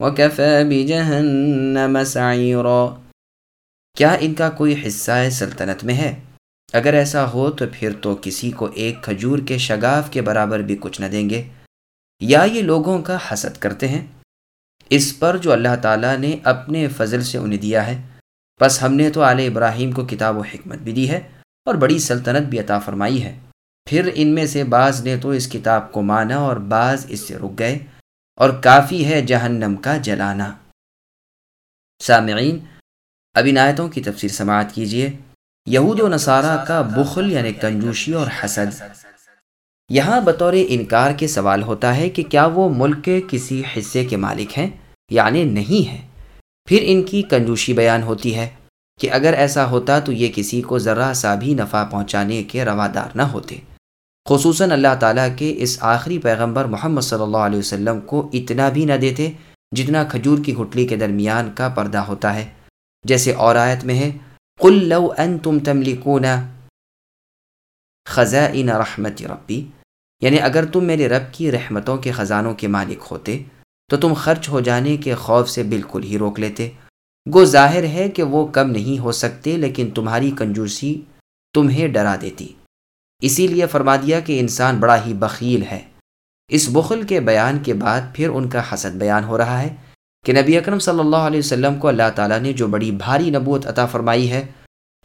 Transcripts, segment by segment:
وكفى بجهنم سعيرا کیا ان کا کوئی حصہ سلطنت میں ہے؟ اگر ایسا ہو تو پھر تو کسی کو ایک کھجور کے شگاف کے برابر بھی کچھ نہ دیں گے۔ یا یہ لوگوں کا حسد کرتے ہیں؟ اس پر جو اللہ تعالیٰ نے اپنے فضل سے انہیں دیا ہے۔ بس ہم نے تو آل ابراہیم کو کتاب و حکمت بھی دی ہے اور بڑی سلطنت بھی عطا فرمائی ہے۔ پھر ان میں سے بعض نے تو اس کتاب کو مانا اور بعض اس سے رک گئے۔ اور کافی ہے جہنم کا جلانا۔ سامعین، اب ان آیتوں کی تفسیر سماعت کیجیے یہود و نصارہ کا بخل یعنی کنجوشی اور حسد۔ یہاں بطور انکار کے سوال ہوتا ہے کہ کیا وہ ملک کے کسی حصے کے مالک ہیں؟ یعنی نہیں ہیں۔ پھر ان کی کنجوشی بیان ہوتی ہے کہ اگر ایسا ہوتا تو یہ کسی کو ذرا سا بھی نفع پہنچانے کے روادار نہ ہوتے۔ خصوصاً اللہ تعالیٰ کے اس آخری پیغمبر محمد صلی اللہ علیہ وسلم کو اتنا بھی نہ دیتے جتنا کھجور کی گھٹلی کے درمیان کا پردہ ہوتا ہے۔ جیسے اور آیت میں ہے، قل لو انتم تملکون خزائن رحمت ربی یعنی اگر تم میرے رب کی رحمتوں کے خزانوں کے مالک ہوتے، تو تم خرچ ہو جانے کے خوف سے بالکل ہی روک لیتے۔ گو ظاہر ہے کہ وہ کم نہیں ہو سکتے، لیکن تمہاری کنجوسی تمہیں ڈرا دیتی۔ اسی لیے فرما دیا کہ انسان بڑا ہی بخیل ہے۔ اس بخل کے بیان کے بعد پھر ان کا حسد بیان ہو رہا ہے کہ نبی اکرم صلی اللہ علیہ وسلم کو اللہ تعالیٰ نے جو بڑی بھاری نبوت عطا فرمائی ہے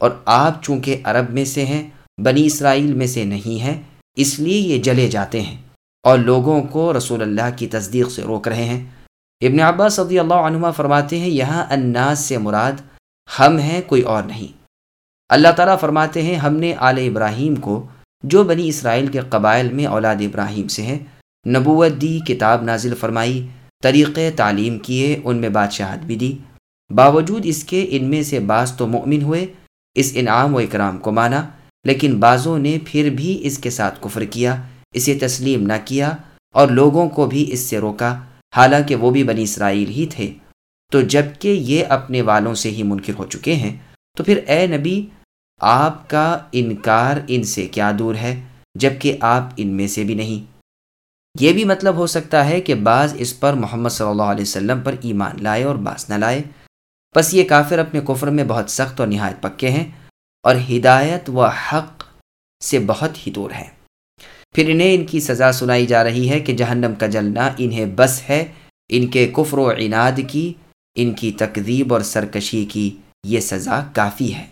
اور آپ چونکہ عرب میں سے ہیں، بنی اسرائیل میں سے نہیں ہیں، اس لیے یہ جلے جاتے ہیں اور لوگوں کو رسول اللہ کی تصدیق سے روک رہے ہیں۔ ابن عباس صدی اللہ عنہ فرماتے ہیں، یہاں اناس سے مراد ہم ہیں، کوئی اور نہیں۔ اللہ تعالیٰ فرماتے ہیں، ہم نے آل ابراہیم کو جو بنی اسرائیل کے قبائل میں اولاد ابراہیم سے ہیں۔ نبوت دی، کتاب نازل فرمائی، طریقے تعلیم کیے، ان میں بادشاہت بھی دی۔ باوجود اس کے ان میں سے بعض تو مؤمن ہوئے، اس انعام و اکرام کو مانا، لیکن بعضوں نے پھر بھی اس کے ساتھ کفر کیا، اسے تسلیم نہ کیا اور لوگوں کو بھی اس سے روکا۔ حالانکہ وہ بھی بنی اسرائیل ہی تھے۔ تو جبکہ یہ اپنے والوں سے ہی منکر ہو چکے ہیں، تو پھر اے نبی آپ کا انکار ان سے کیا دور ہے جبکہ آپ ان میں سے بھی نہیں؟ یہ بھی مطلب ہو سکتا ہے کہ بعض اس پر محمد صلی اللہ علیہ وسلم پر ایمان لائے اور بعض نہ لائے۔ بس یہ کافر اپنے کفر میں بہت سخت اور نہایت پکے ہیں اور ہدایت و حق سے بہت ہی دور ہے پھر انہیں ان کی سزا سنائی جا رہی ہے کہ جہنم کا جلنا انہیں بس ہے، ان کے کفر و عناد کی، ان کی تقریب اور سرکشی کی یہ سزا کافی ہے۔